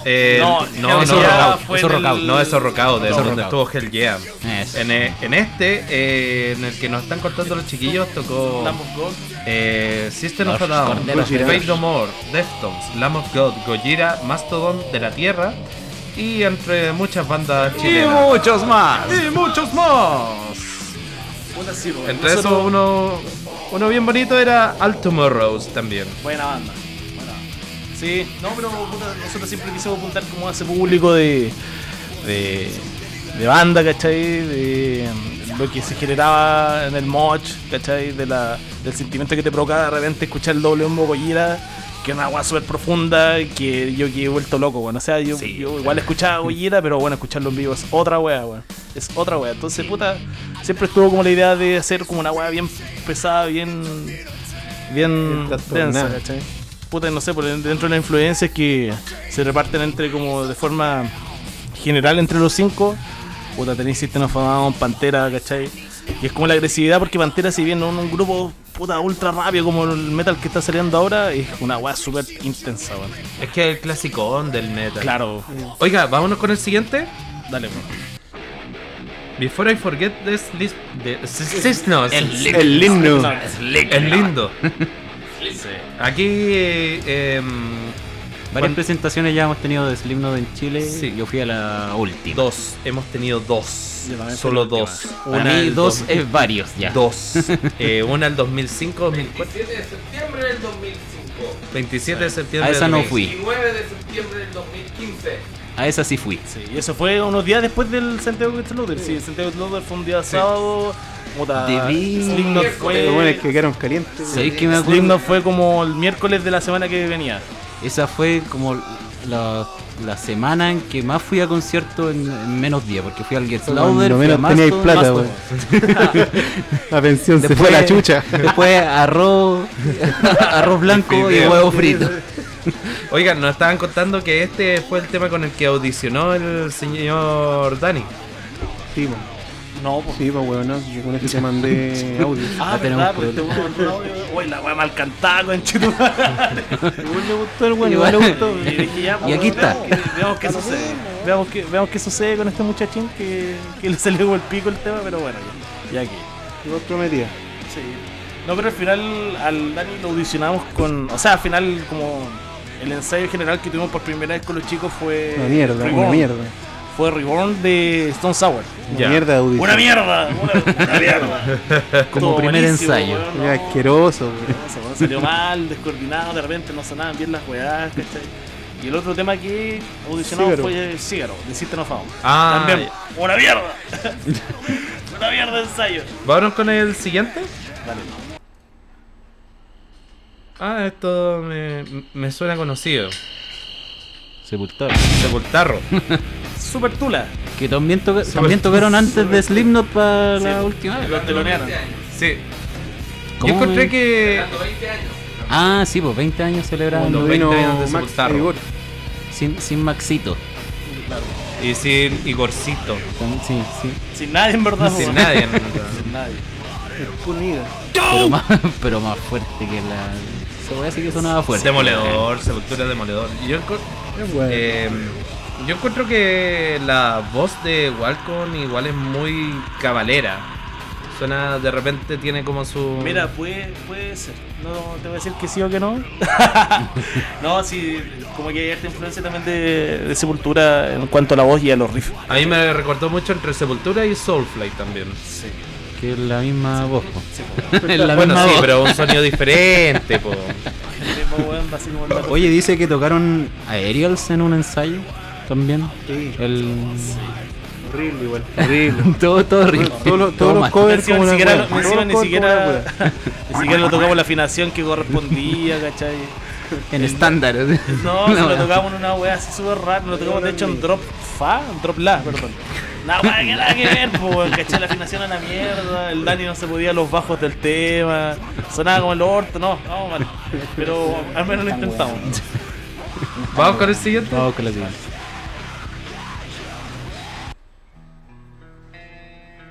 Eh, No, no, Hell no, no, fue eso no, eso Rock Out, de Eso donde estuvo Hell Yeah. Eso. En, en este, eh, en el que nos están contando los chiquillos, tocó Lamb of God. eh, System of a Los Down, Dios. No More, Deftones, Lamb of God, Gojira, Mastodon de la Tierra y entre muchas bandas chilenas. muchos más. Y muchos más. Entre esos uno, uno bien bonito era All Tomorrows también. Buena banda. Sí, no, pero puta, nosotros siempre quisimos apuntar como a ese público de, de, de banda, ¿cachai? De mm, lo que se generaba en el moch, ¿cachai? De la, del sentimiento que te provocaba de repente escuchar el doble bombo Gojira, que es una agua súper profunda y que yo que he vuelto loco, bueno. O sea, yo, Sí. yo igual escuchaba Gojira, pero bueno, escucharlo en vivo es otra wea, weón. Es otra wea. Entonces, puta, siempre estuvo como la idea de hacer como una wea bien pesada, bien bien densa, ¿cachai? Puta, no sé, por dentro de las influencias que se reparten entre como de forma general entre los cinco. Puta, tenéis System of a Pantera, ¿cachai? Y es como la agresividad porque Pantera, si bien no un grupo puta ultra rápido como el metal que está saliendo ahora, es una weá súper intensa, weón. Es que es el clasicón del metal. Claro. Oiga, vámonos con el siguiente. Dale, weón. Before I forget this list. de- s- s- no, s- El himno. es lindo. Aquí. eh, em, Varias presentaciones ya hemos tenido de Slipknot en Chile. Sí. Yo fui a la última. dos. Hemos tenido dos. Solo dos. Para mí, el dos dos- es varios ya. Dos. Eh, una el 2005, 2004. 27 de septiembre del 2005. 27 de septiembre. A esa del no 2000. fui. 19 de septiembre del 2015. A esa sí fui. Sí, y eso fue unos días después del Santiago Get Loader. Sí, el Santiago Loader fue un día sábado. Puta, Slipknot fue. Bueno es que quedaron calientes. ¿Sabéis que me acuerdo? Slipknot fue como el miércoles de la semana que venía. Esa fue como la, la semana en que más fui a concierto en, en menos días, porque fui al Get Louder, a menos teníais plata, weón. La pensión se fue a la chucha. Después arroz, arroz blanco y huevo frito. Oigan, nos estaban contando que este fue el tema con el que audicionó el señor Dani. Sí. No, pues. Sí, pues, weón, no. Yo con ese te mandé audio. Ah, Ah, tenemos verdad, porque te problema. mandó un audio. Uy, la wea mal cantada, conchito. Igual le gustó el weón, Igual. le gustó. Y dije, ya, Y aquí está. Veamos, qué- veamos qué sucede. Veamos qué, veamos qué sucede con este muchachín que, que le salió el pico el tema, pero bueno, ya, ya aquí. Igual prometía. Sí. No, pero al final al Dani lo audicionamos con. O sea, al final, como el ensayo general que tuvimos por primera vez con los chicos fue. Una mierda, una mierda. Fue Reborn de Stone Sour. Una Ya. mierda de audición. ¡Una mierda! ¡Una, una mierda! Como primer ensayo. weón, no. Asqueroso, weón, salió mal, descoordinado, de repente no sonaban bien las ¿cachai? Y el otro tema que audicionamos fue Cígaro, de System of. Ah, También, ¡una mierda! ¡Una mierda de ensayo! Vámonos con el siguiente. Dale. Ah, esto me, me suena conocido. Sepultar. Sepultarro. Super Tula. Que también, toca- también tocaron antes de Slipknot para la última vez. Los telonearon. Sí. ¿Cómo Yo encontré que. Ah, sí, pues 20 años celebrados Los Cuando 20 vino años de Max. Igor. sin, sin Maxito. Y sin Igorcito. También- Sí, sí. Sin nadie, en verdad. Sin nadie. en realidad. Sin nadie. Punida. Pero más, pero más fuerte que la. Se voy a decir que sonaba fuerte. Demoledor, Sepultura demoledor. Y yo, enco- Es bueno. Yo encuentro que la voz de Walcon igual es muy cabalera. Suena, de repente tiene como su. Mira, puede, puede ser. No te voy a decir que sí o que no. no, sí, como que hay esta influencia también de, de Sepultura en cuanto a la voz y a los riffs. A mí me recordó mucho entre Sepultura y Soulfly también. Sí. Que es la misma voz. Sí, la bueno, misma sí, voz. pero un sonido diferente, po. Oye, dice que tocaron Aerials en un ensayo también. Sí. El... Horrible, igual. Horrible. todo, todo horrible. Todos los, todos covers como ni siquiera, ni siquiera, ni siquiera lo tocamos la afinación que correspondía, ¿cachai? En estándar. No, se lo tocamos en una wea así súper rara, lo tocamos de hecho en drop fa, en drop la, perdón. Nada, wea que nada que ver, po, weón, ¿cachai? La afinación a la mierda, el Dani no se podía los bajos del tema, sonaba como el orto, no, no, mal. Pero al menos lo intentamos. Vamos con el siguiente. Vamos con la siguiente.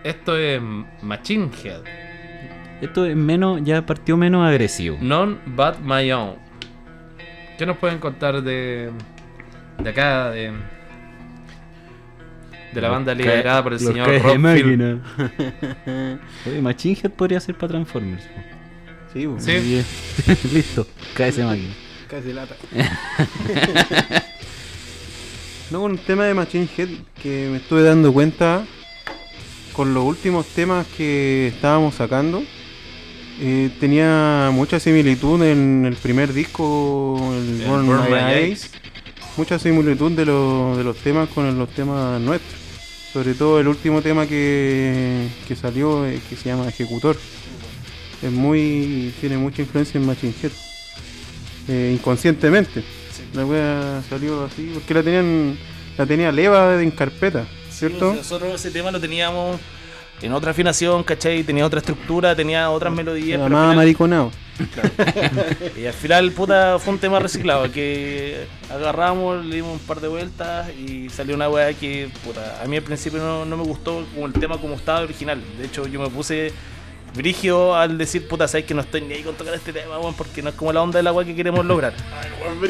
Esto es Machine Head. Esto es menos, ya partió menos agresivo. Non But My Own. ¿Qué nos pueden contar de, de acá, de, de la banda liderada por el señor Rockfield? Oye, Machine Head podría ser para Transformers. Sí. Sí. Bien. Listo, KS máquina. Casi lata. no, con el tema de Machine Head que me estuve dando cuenta con los últimos temas que estábamos sacando. eh, tenía mucha similitud en el primer disco, el El My, My Eyes. Mucha similitud de, los de los temas con los temas nuestros. Sobre todo el último tema que, que salió, eh, que se llama Ejecutor. Es muy. tiene mucha influencia en Machine Head. Eh, inconscientemente. La wea salió así porque la tenían. La tenía leva en carpeta, ¿cierto? Nosotros ese tema lo teníamos en otra afinación, ¿cachai? Tenía otra estructura, tenía otras Se melodías. pero al llamaba final- mariconado. Y al final, puta, fue un tema reciclado que agarramos, le dimos un par de vueltas y salió una weá que, puta, a mí al principio no, no me gustó como el tema como estaba original. De hecho, yo me puse brigio al decir, puta, sabes que no estoy ni ahí con tocar este tema, weón, porque no es como la onda de la weá que queremos lograr.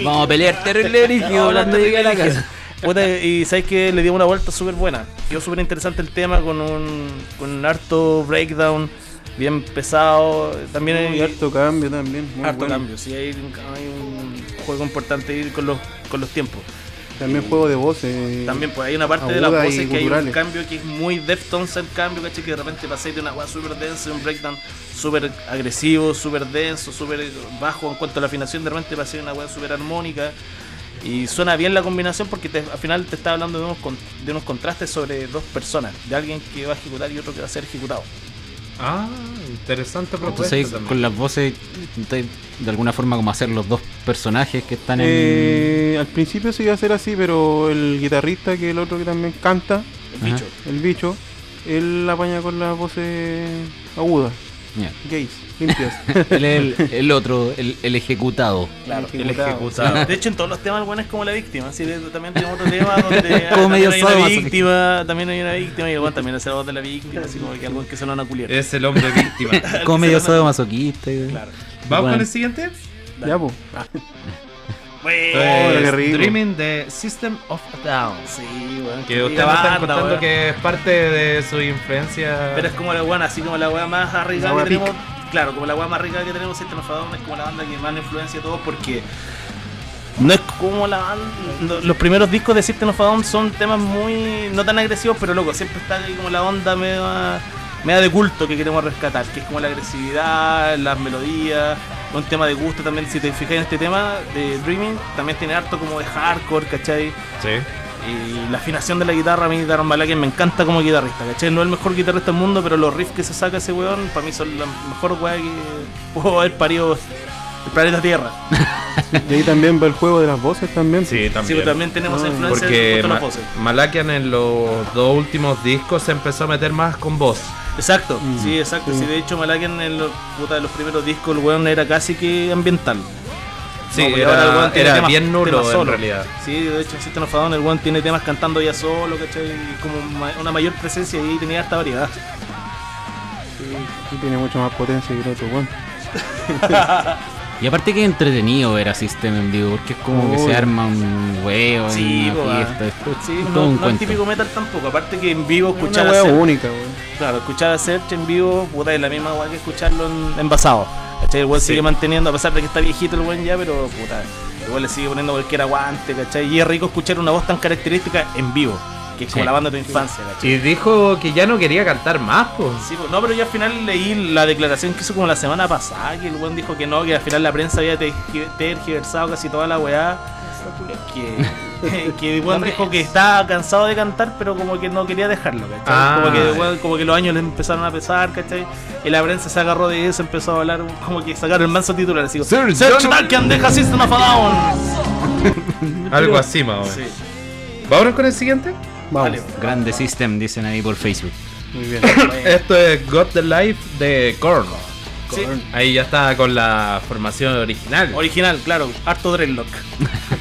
Vamos a pelear terrible brígido, hablando de la casa. Puta, y sabes que le dimos una vuelta súper buena. Quedó súper interesante el tema con un, con un harto breakdown, bien pesado. También Y hay harto cambio también. Muy harto bueno. cambio. Sí, hay un, hay un juego importante ir con los, con los tiempos. También juego de voces. También, pues hay una parte de las y voces que hay un cambio que es muy Deftones el cambio, ¿cachai? Que de repente pasáis de una weá súper densa, un breakdown súper agresivo, súper denso, súper bajo en cuanto a la afinación, de repente pasáis una weá súper armónica. Y suena bien la combinación porque te- al final te está hablando de unos, con- de unos contrastes sobre dos personas, de alguien que va a ejecutar y otro que va a ser ejecutado. Ah, interesante propuesta Entonces también. con las voces, intentáis de alguna forma como hacer los dos personajes que están en... Eh, al principio se iba a hacer así, pero el guitarrista, que es el otro que también canta, El Ajá. bicho. el bicho, él la apaña con las voces agudas, Ya. gays, es el, el otro, el, el ejecutado. Claro, El el ejecutado. ejecutado. De hecho, en todos los temas, el bueno es como la víctima. Así de- también tenemos otro tema donde Como medio hay una víctima, también hay una víctima y el bueno también hace voz de la víctima, así como que algo que se lo van a culiar. Es el hombre víctima. Como medio sadomasoquista. y- Claro. ¿Vamos Bueno. con el siguiente? ya, pues. Es qué rico. Dreaming de System of a Down. sí, bueno. Que qué usted rica me está banda, contando weón. que es parte de su influencia. Pero es como la weá, así como la weá más arriesgada que tenemos. Claro, como la weá más arriesgada que tenemos System of a Down es como la banda que más influencia a todos porque no es como la banda. Los primeros discos de System of a Down son temas muy. no tan agresivos, pero loco, siempre está ahí como la onda media, media de culto que queremos rescatar, que es como la agresividad, las melodías. Un tema de gusto también, si te fijas en este tema de Dreaming, también tiene harto como de hardcore, ¿cachai? Sí. Y la afinación de la guitarra, a mí Darren Malakian me encanta como guitarrista, ¿cachai? No es el mejor guitarrista del mundo, pero los riffs que se saca ese weón, para mí son la mejor weá que puedo haber parido el planeta Tierra. Y ahí también va el juego de las voces también. Sí, Sí, también. pero también tenemos Ah, influencia Porque de las voces. Malakian en los dos últimos discos se empezó a meter más con voz. Exacto, Mm, sí, exacto. sí. Sí, de hecho Malakian en los, puta, de los primeros discos el weón era casi que ambiental. Sí, No, pero ahora el era, weón tiene era temas- bien nulo temas en solo. realidad. Sí, de hecho en System of el weón tiene temas cantando ya solo, ¿cachai? Y Como una mayor presencia y ahí tenía harta variedad. Y tiene mucho más potencia que el otro, weón. Y aparte que es entretenido ver a System en vivo, porque es como que se arma un huevo Sí, una ah. fiesta. es todo- Sí, todo no, un no es típico metal tampoco. Aparte que en vivo Es escuchar una a Search- única, weón. Claro, escuchar a Search en vivo, puta, es la misma weá que escucharlo en, envasado. ¿Cachai? El weón Sí. sigue manteniendo, a pesar de que está viejito el weón ya, pero puta, el weón le sigue poniendo cualquier aguante, ¿cachai? Y es rico escuchar una voz tan característica en vivo, que es como Sí. la banda de tu infancia, ¿cachai? Y dijo que ya no quería cantar más, pues. Sí, pues, no, pero yo al final leí la declaración que hizo como la semana pasada, que el weón dijo que no, que al final la prensa había tergi- tergiversado casi toda la weá. Que, que el weón dijo que estaba cansado de cantar, pero como que no quería dejarlo, ¿cachai? Ah, como, que, como los años le empezaron a pesar, ¿cachai? Y la prensa se agarró de eso, empezó a hablar como que sacaron el manso titular, así Sir John- deja System of a Down. Algo así más o menos. Sí, ¿Vámonos con el siguiente? Vamos. Dale. Grande System, dicen ahí por Facebook. Muy bien. Esto es Got the Life de Korn. Sí. Ahí ya está con la formación original. Original, claro, harto dreadlock.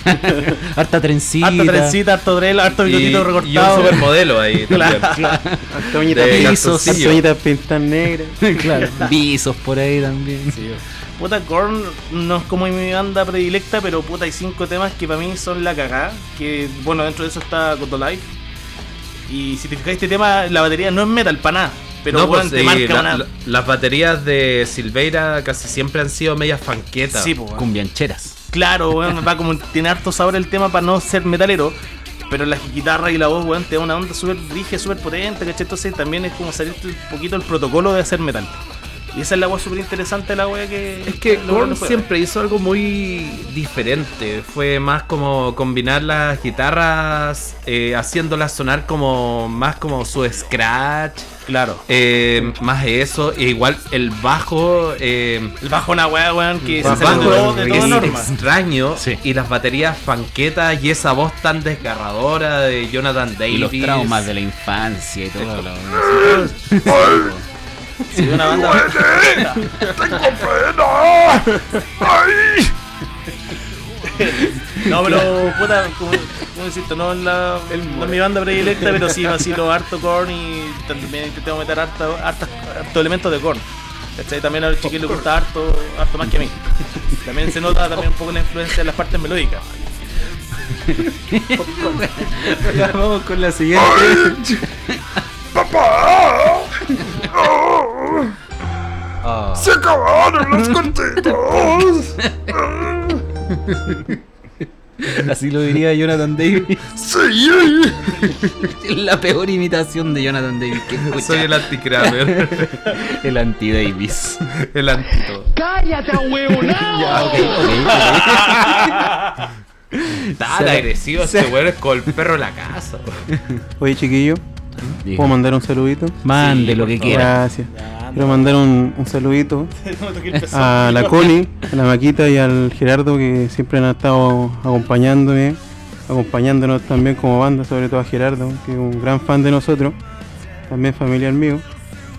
Harta trencita. Harto trencita, harto dreadlock, harto bigotito y un recortado. supermodelo ahí también. De pintas- calzoncillo. hasta uñitas pintas negras. claro. Visos por ahí también. Puta, Korn no es como mi banda predilecta, pero puta, hay cinco temas que para mí son la cagada. Que bueno, dentro de eso está God the Life. Y si te fijas, este tema, la batería no es metal para nada. Pero No, pues, te marca la- una. la- las baterías de Silveira casi siempre han sido medias fanquetas. Sí, pues. Cumbiancheras. Claro, weón, va como tiene harto sabor el tema para no ser metalero. Pero la guitarra y la voz, weón, te da una onda súper rígida, súper potente, ¿cachai? Entonces también es como salirte un poquito el protocolo de hacer metal. Y esa es la weá súper interesante, la weá que. Es que Korn siempre hizo algo muy diferente. Fue más como combinar las guitarras, eh, haciéndolas sonar como más como su scratch. Claro. eh, más eso, e igual el bajo, eh, El bajo una weá, weón, que se bajo de todo, de es norma. extraño Sí. y las baterías fanquetas y esa voz tan desgarradora de Jonathan Davis. Y los traumas de la infancia y todo. lo- Sí, una banda. No, pero puta, como, como insisto, no es, la, no es mi banda predilecta, pero sí vacilo harto corn y también intentamos meter harto, harto, harto elementos de corn. ¿Cachai? También a los chiquillos les gusta harto, harto más que a mí. También se nota también un poco la influencia en las partes melódicas. Ya, vamos con la siguiente. Ah. ¡Se acabaron los cortitos! Así lo diría Jonathan Davis. ¡Sí! Es la peor imitación de Jonathan Davis que escucha. Soy el anti-Kramer, el anti-Davis. el antito. Ya, ok, ok, ok. Tan Se- agresivo se- este weón es con el perro en la casa. Oye, chiquillo, Diga. ¿puedo mandar un saludito? Mande lo que quiera. Gracias. Quiero mandar un, un saludito a la Connie, a la Maquita y al Gerardo que siempre han estado acompañándome, acompañándonos también como banda, sobre todo a Gerardo, que es un gran fan de nosotros, también familiar mío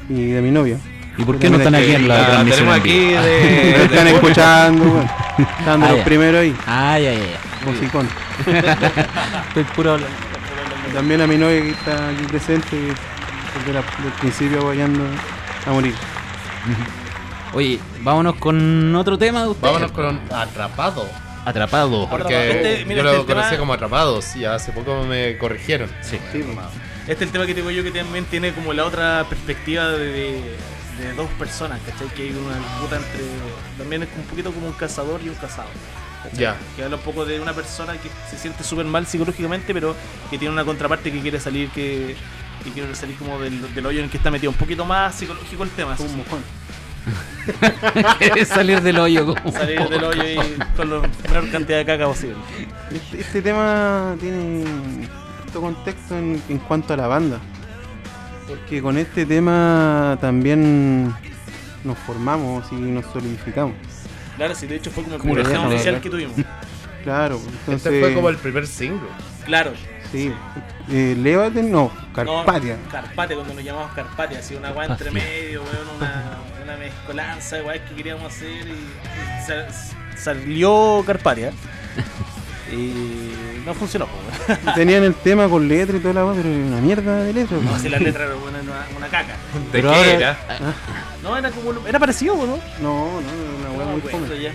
y de mi novia. ¿Y por qué no están aquí en la La transmisión? aquí de. Están de- escuchando, bueno, están de Ah, los ya. primeros ahí, Ay, ay, ay. musicón. Estoy puro hablando. También a mi novia que está aquí presente, que desde la- desde el principio apoyando a morir. Oye, vámonos con otro tema de ustedes. Vámonos con Atrapado. Atrapado. Porque Este- mira, yo lo este tema- conocía como Atrapados y hace poco me corrigieron. Sí. Sí, pues. Este es el tema que digo yo que también tiene como la otra perspectiva de, de- de dos personas, ¿cachai? Que hay una disputa entre. También es un poquito como un cazador y un cazado. ¿cachai? Ya. Que habla un poco de una persona que se siente súper mal psicológicamente, pero que tiene una contraparte que quiere salir, que, que quiere salir como del, del hoyo en el que está metido. Un poquito más psicológico el tema. sí. Quieres salir del hoyo como Salir del hoyo y con la menor cantidad de caca posible. Este, este tema tiene cierto contexto en, en cuanto a la banda. Porque con este tema también nos formamos y nos solidificamos. Claro, sí, de hecho fue como el ¿Cómo primer lo tema dejan oficial hablar? que tuvimos. Claro, entonces. Este fue como el primer single. Claro. Sí. Eh, Lévate, no, Carpatia. No, Carpatia, cuando nos llamamos Carpatia, así una weá entre medio, weón, una, una mezcolanza de weá que queríamos hacer y sa- salió Carpatia. Y no funcionó, weón. Tenían el tema con letra y toda la cosa, pero era una mierda de letra. No, si la letra era una, una, caca. ¿De Pero qué ahora- era? No, era como. Era parecido, ¿no? No, no, era una weá No, muy fome. ya.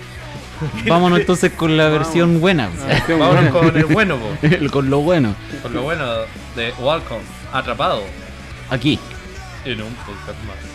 Vámonos entonces con la versión buena. Vámonos con el bueno. El- con lo bueno. Con lo bueno de Welcome. Atrapado. Aquí. En un podcast más.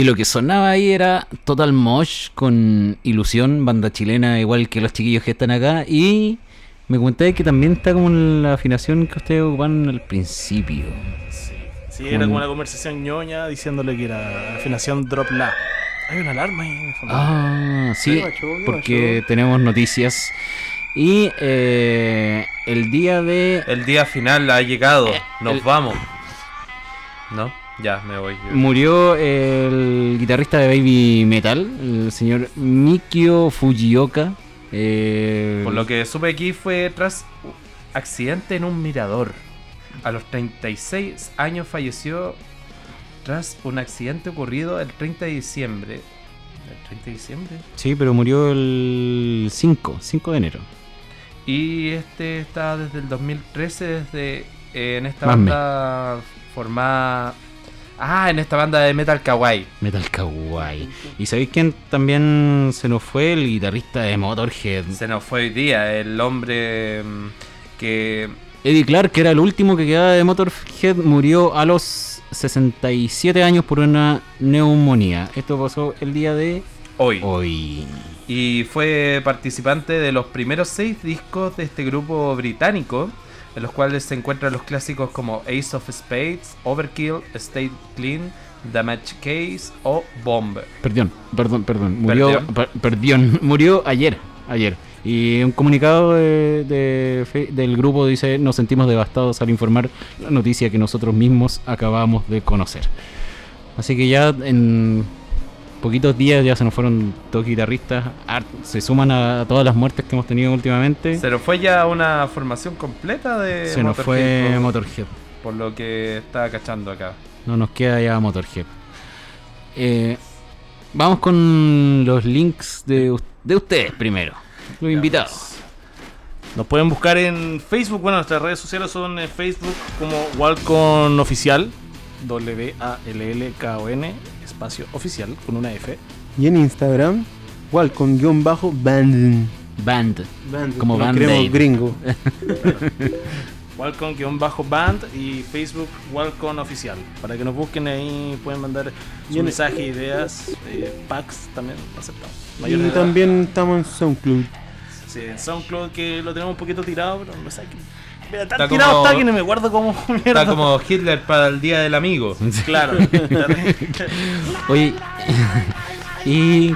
Y lo que sonaba ahí era Total Mosh con Ilusión, banda chilena, igual que los chiquillos que están acá. Y me comenté que también está como en la afinación que ustedes ocuparon al principio. Sí, era como una conversación ñoña diciéndole que era afinación drop la. Hay una alarma ahí. Ah, sí, ¿Qué pasó? ¿Qué porque tenemos noticias. Y eh, el día de... El día final ha llegado. Nos el- vamos. ¿No? Ya, me voy. Murió el guitarrista de Baby Metal, el señor Mikio Fujioka. Eh, Por lo que supe aquí fue tras accidente en un mirador. A los 36 años falleció tras un accidente ocurrido el 30 de diciembre. ¿El 30 de diciembre? Sí, pero murió el 5, 5 de enero. Y este está desde el 2013, desde eh, en esta Más me. banda formada... Ah, en esta banda de Metal Kawaii. Metal Kawaii. ¿Y sabéis quién también se nos fue? El guitarrista de Motorhead. Se nos fue hoy día el hombre mm, que Eddie Clark, que era el último que quedaba de Motorhead, murió a los 67 años por una neumonía. Esto pasó el día de hoy hoy. y fue participante de los primeros seis discos de este grupo británico, en los cuales se encuentran los clásicos como Ace of Spades, Overkill, Stay Clean, Damage Case o Bomb. Perdón, perdón, perdón. Murió, perdón, murió ayer, ayer. Y un comunicado de- de del grupo dice, nos sentimos devastados al informar la noticia que nosotros mismos acabamos de conocer. Así que ya en poquitos días ya se nos fueron dos guitarristas, se suman a, todas las muertes que hemos tenido últimamente. Se nos fue ya una formación completa de Se nos Motorhead, fue por- Motorhead. por lo que estaba cachando acá. No nos queda ya Motorhead. Eh, vamos con los links de, de ustedes primero. Los invitados. Nos pueden buscar en Facebook. Bueno, nuestras redes sociales son en Facebook como Walcon Oficial. W-A-L-L-K-O-N, espacio oficial, con una F. Y en Instagram, igual con guion bajo band. Band. Band, Como queremos gringo. Walcon-band y Facebook Walcon Oficial. Para que nos busquen ahí, pueden mandar su en- mensaje, ideas, eh, packs también aceptamos. Y edad. también estamos en SoundCloud. Sí, en SoundCloud que lo tenemos un poquito tirado, pero no sé qué. Mira, tan Está tirado como- está que no me como mierda. Está como Hitler para el Día del Amigo. Claro. Oye, y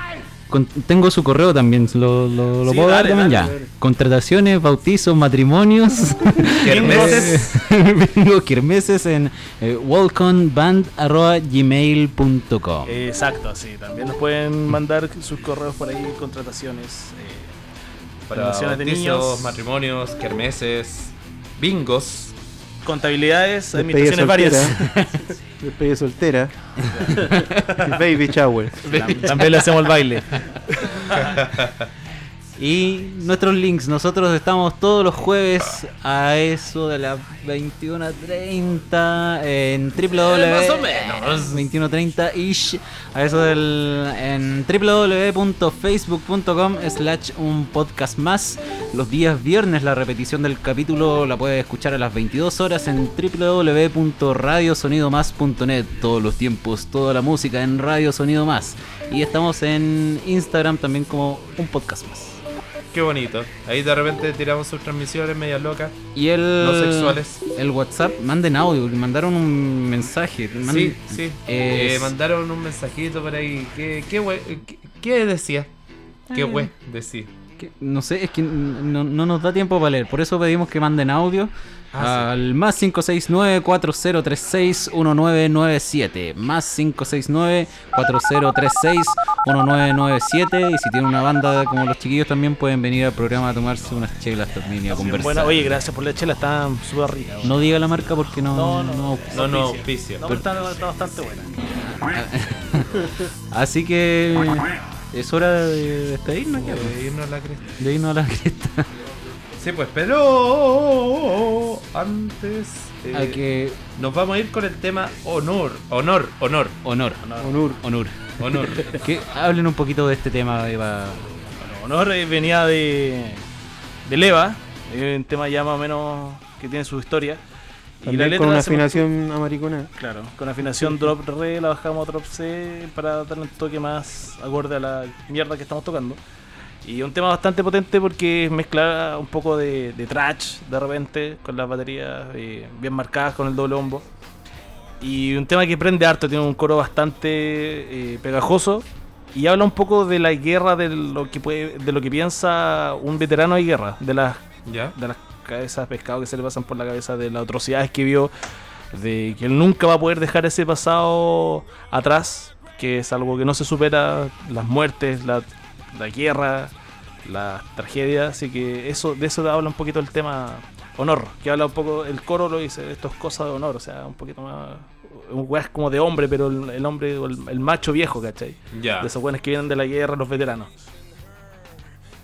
con- tengo su correo también, lo, lo, lo Sí, puedo dar dale, también dale, ya. dale. Contrataciones, bautizos, matrimonios, Kermeses. Bingo, kermeses en eh, walconband.gmail.com Exacto, sí. También nos pueden mandar sus correos por ahí, contrataciones. eh, Para Relaciones de bautizos, niños. matrimonios, kermeses, bingos. contabilidades, Despedida administraciones varias. Despedida soltera. Baby shower. Tam- También le hacemos el baile. Y nuestros links, nosotros estamos todos los jueves a eso de las 21.30 en www. más o menos. 21.30 ish. A eso del. en www.facebook.com slash un podcast más. Los días viernes la repetición del capítulo la puedes escuchar a las 22 horas en www.radiosonidomás.net. Todos los tiempos, toda la música en Radio Sonido Más. Y estamos en Instagram también como un podcast más. Qué bonito. Ahí de repente tiramos sus transmisiones medias locas. Y el. No sexuales. El WhatsApp, manden audio, mandaron un mensaje. man- Sí, sí. Eh, Eh, mandaron un mensajito por ahí. ¿Qué, qué, we- qué, qué decía? ¿Qué Eh. we decía? no sé, es que no, no nos da tiempo para leer. Por eso pedimos que manden audio Ah, al más 569-4036-1997. Más 569-4036-1997. Y si tienen una banda como los chiquillos, también pueden venir al programa a tomarse unas chelas también y a conversar. Bueno, oye, gracias por la chela, están súper ricas. No diga la marca porque no. no, no, no- No, no, auspicia. auspicia. No, pero está, está bastante buena. Así que es hora de despedirnos Eh, irnos a la cresta. de irnos a la cresta. Sí, pues, pero antes eh, A que nos vamos a ir con el tema honor, honor, honor, honor, Onur. honor. honor. Que hablen un poquito de este tema, Eva. Bueno, Honor eh, venía de, de Leva, es un tema ya más o menos que tiene su historia. Y la También letra con una afinación americana. Claro, con afinación drop re la bajamos a drop C para darle un toque más acorde a la mierda que estamos tocando. Y un tema bastante potente porque mezcla un poco de, de trash de repente con las baterías eh, bien marcadas con el doble bombo. Y un tema que prende harto, tiene un coro bastante eh, pegajoso y habla un poco de la guerra, de lo que puede, de lo que piensa un veterano de guerra, de las ¿Ya? de las cabezas de pescado que se le pasan por la cabeza, de las atrocidades que vio, de que él nunca va a poder dejar ese pasado atrás, que es algo que no se supera, las muertes, la, la guerra, la tragedia, así que eso de eso habla un poquito el tema honor, que habla un poco, el coro lo dice, esto es cosa de honor, o sea, un poquito más, un es como de hombre, pero el, el hombre, el, el macho viejo, ¿cachai? Ya. De esos buenos que vienen de la guerra, los veteranos.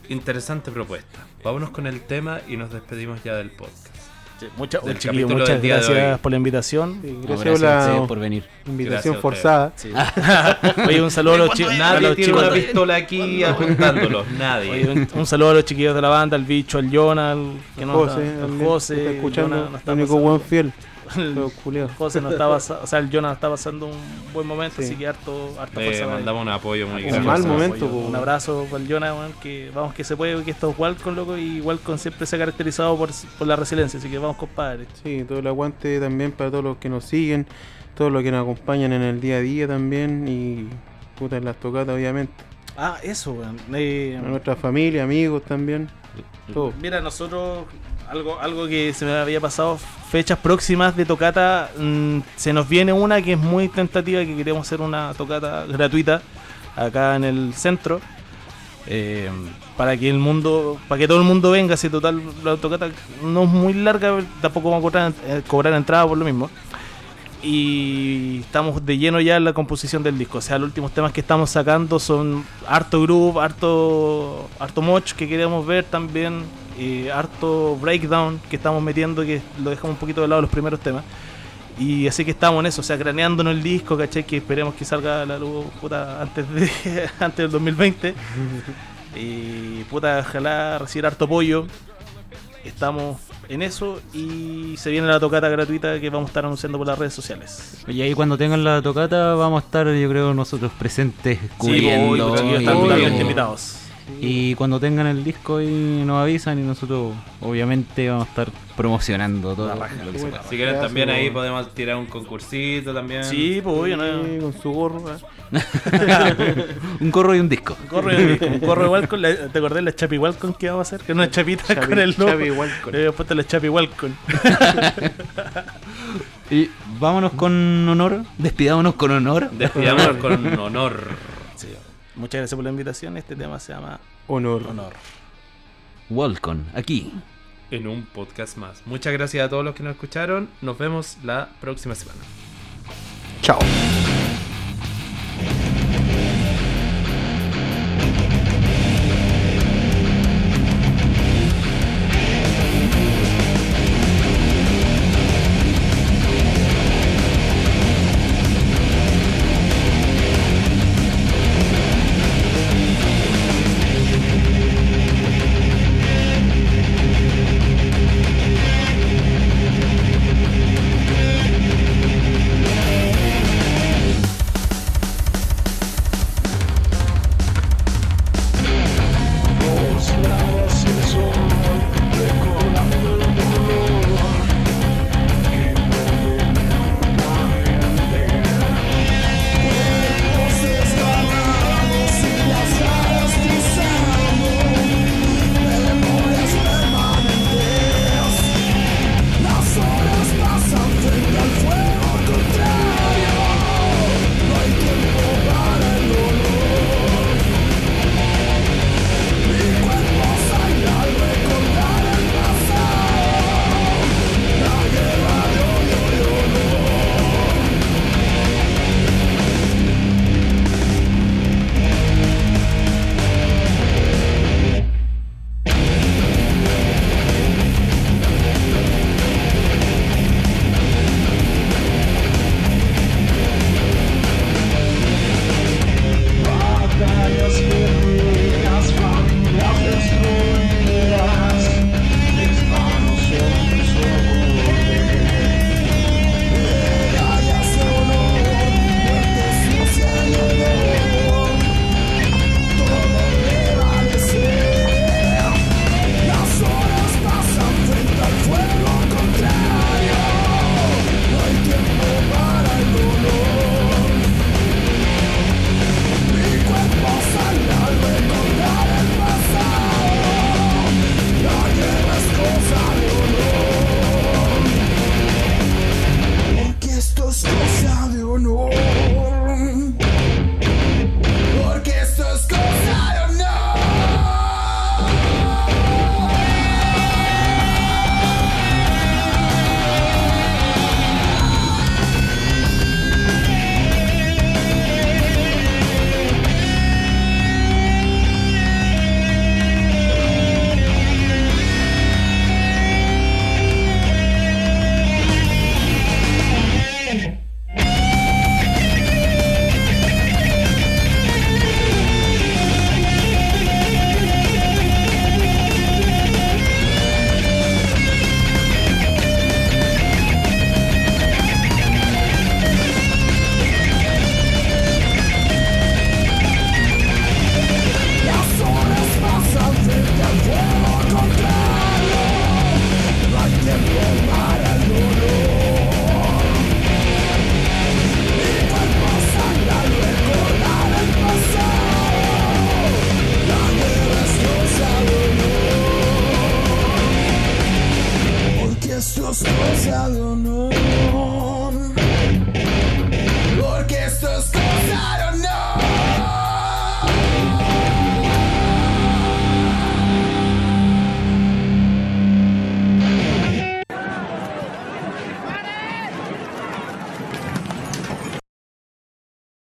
Interesante propuesta. Vámonos con el tema y nos despedimos ya del podcast. Del capítulo muchas del día de gracias por la invitación. Sí, No, gracias por la venir. invitación Gracias forzada. Oye, un saludo a los, chi- a Nadie los tiene chicos. una pistola aquí apuntándolos. Oye, Nadie. un, un saludo a los chiquillos de la banda, al bicho, al Jonah, al que no José, está, al José, escuchando, Jonah no está el único buen fiel. culiados. José no está pasando, o sea, el Jonah está pasando un buen momento, Sí. así que harto, harto Le mandamos un apoyo muy Un grande. mal Un momento, apoyo, po. Un abrazo para el Jonah, weón, que vamos que se puede, que esto es Walcon, loco, y Walcon siempre se ha caracterizado por, por la resiliencia, así que vamos, compadre. Sí, todo el aguante también para todos los que nos siguen, todos los que nos acompañan en el día a día también y puta en las tocatas obviamente. Ah, eso, weón. Eh, A nuestra familia, amigos también. Todo. Mira, nosotros, algo, algo que se me había pasado, fechas próximas de tocata, mm, se nos viene una que es muy tentativa, que queremos hacer una tocata gratuita acá en el centro. eh, para que el mundo, para que todo el mundo venga, si total la tocata no es muy larga, tampoco vamos a cobrar, eh, cobrar entrada por lo mismo. Y estamos de lleno ya en la composición del disco. O sea, los últimos temas que estamos sacando son harto groove, harto, harto moch que queremos ver también, eh, harto breakdown que estamos metiendo, que lo dejamos un poquito de lado los primeros temas. Y así que estamos en eso, o sea, craneándonos el disco, ¿cachai? Que esperemos que salga a la luz puta, antes, de, antes del 2020. y puta, ojalá recibir harto apoyo. Estamos en eso y se viene la tocata gratuita que vamos a estar anunciando por las redes sociales. Y ahí cuando tengan la tocata vamos a estar yo creo nosotros presentes cubriendo. Sí, están totalmente invitados. Y cuando tengan el disco y nos avisan y nosotros obviamente vamos a estar promocionando todo. La raja. lo que se pueda. Si quieren también ahí podemos tirar un concursito también. Sí, pues obvio, ¿no? Sí, con su gorro. ah. un corro y un disco. Un corro, un corro igual con la, ¿Te acordás la chapi igual con que vamos a hacer? Que no es chapita Chapi- con el logo. Chapi Walcon. Le había puesto la chapi igual con. Y vámonos con honor, despidámonos con honor. Despidámonos con honor. Muchas gracias por la invitación. Este tema se llama Honor. Honor. Walcon, aquí. En un podcast más. Muchas gracias a todos los que nos escucharon. Nos vemos la próxima semana. Chao.